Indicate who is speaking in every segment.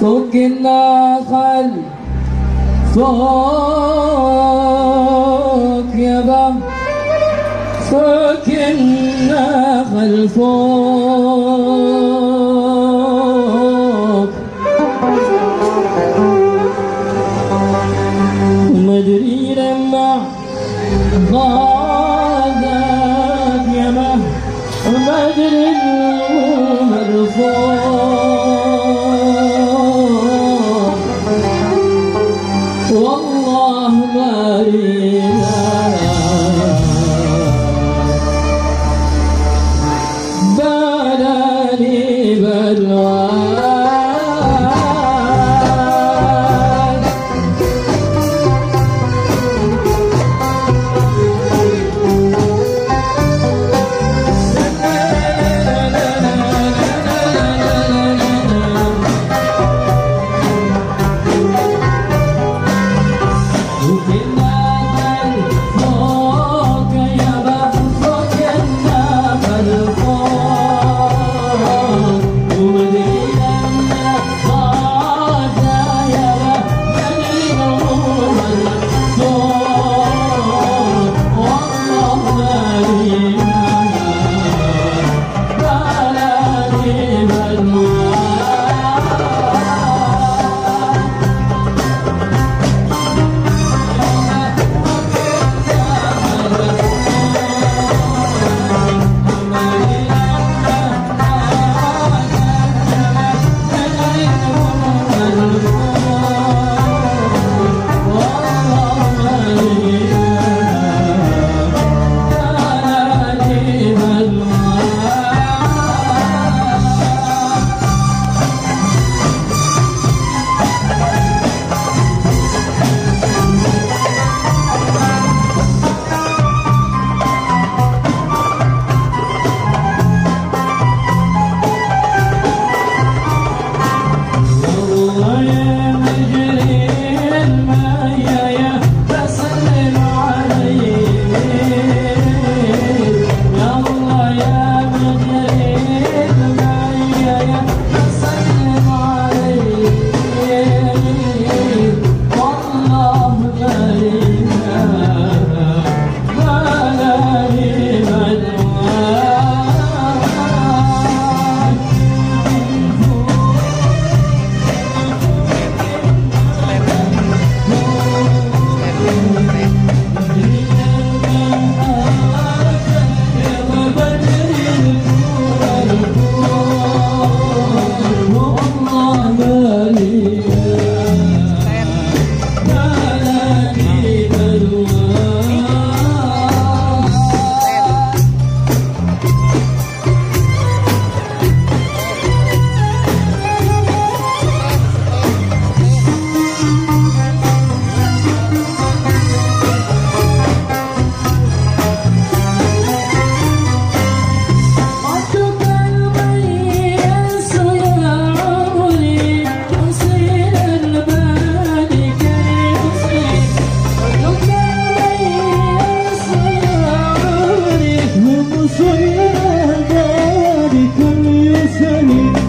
Speaker 1: فوق النخل فوق يبا فوق النخل فوق. مدري لما غادك يبا مدري المرفوق Pena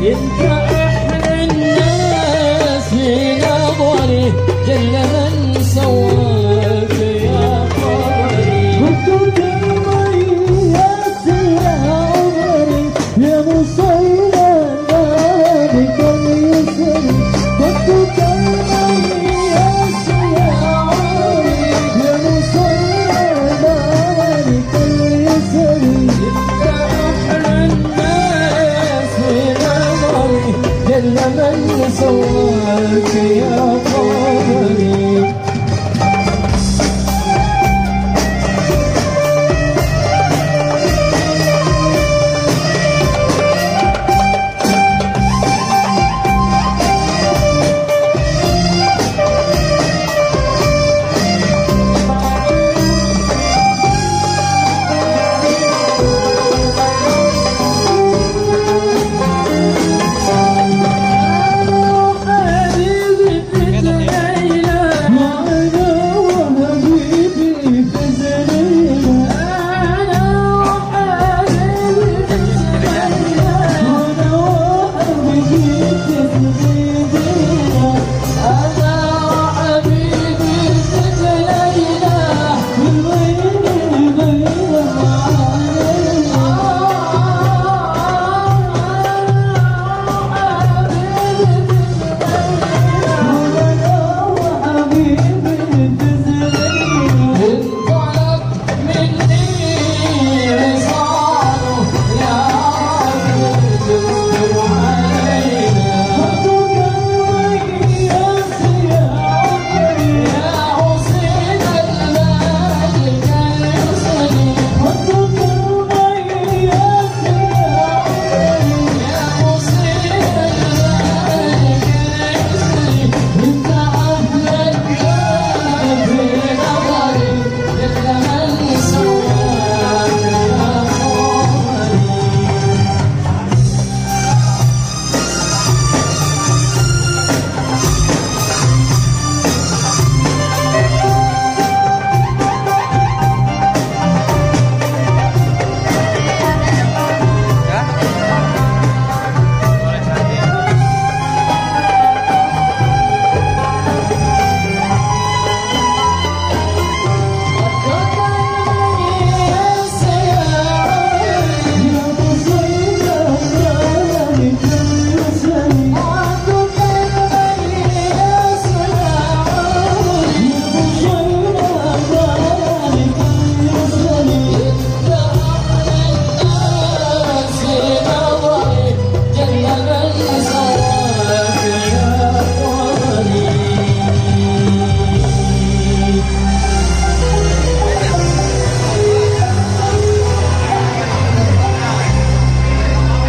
Speaker 1: in.